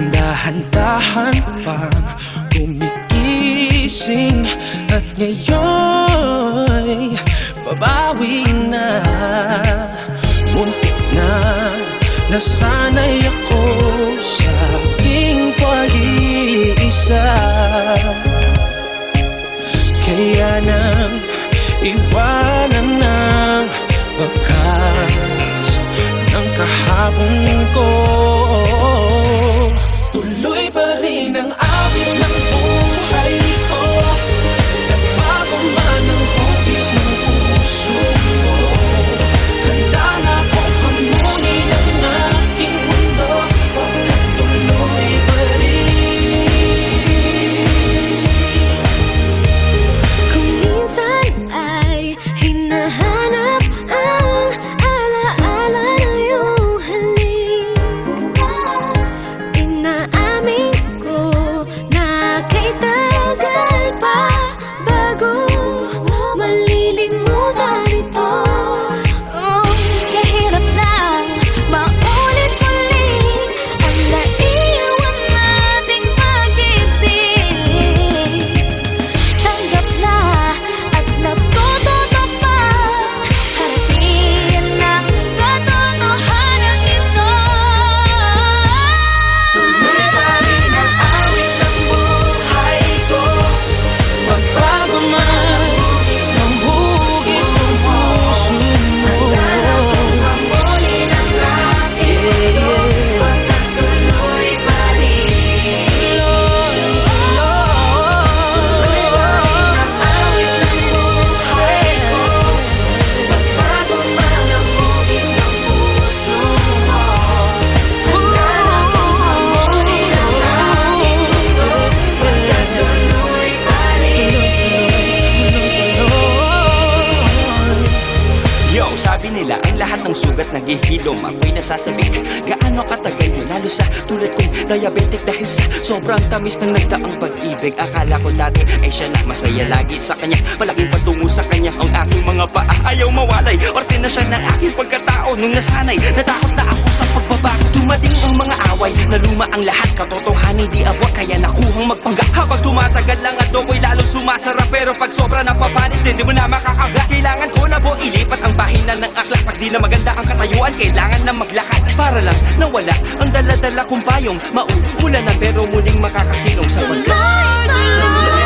Dahan-dahan pang gumigising At ngayon cô Yo, sabi nila ang lahat ng sugat naghihilom. Ako'y nasasabik Gaano katagal nyo Lalo sa tulad kong diabetic Dahil sa sobrang tamis ng nagdaang pag-ibig. Akala ko dati ay siya na masaya lagi sa kanya. Malaking patungo sa kanya ang aking mga paa. Ayaw mawalay Parte na siya ng aking pagkatao. Nung nasanay, natakot na ako sa pagbabago. Dumating ang mga away na luma ang lahat. Katotohanan di abot kaya nakuhang magpangga. Habang tumatagal lang at ako'y lalo sumasarap. Pero pag sobra napapanis din di mo na makakaga Kailangan ko na po ilipat ang di na maganda ang katayuan kailangan na maglakad. Para lang nawala ang dala-dala kong payong Mauulan na pero muling makakasilong sa pagka Tuloy, tuloy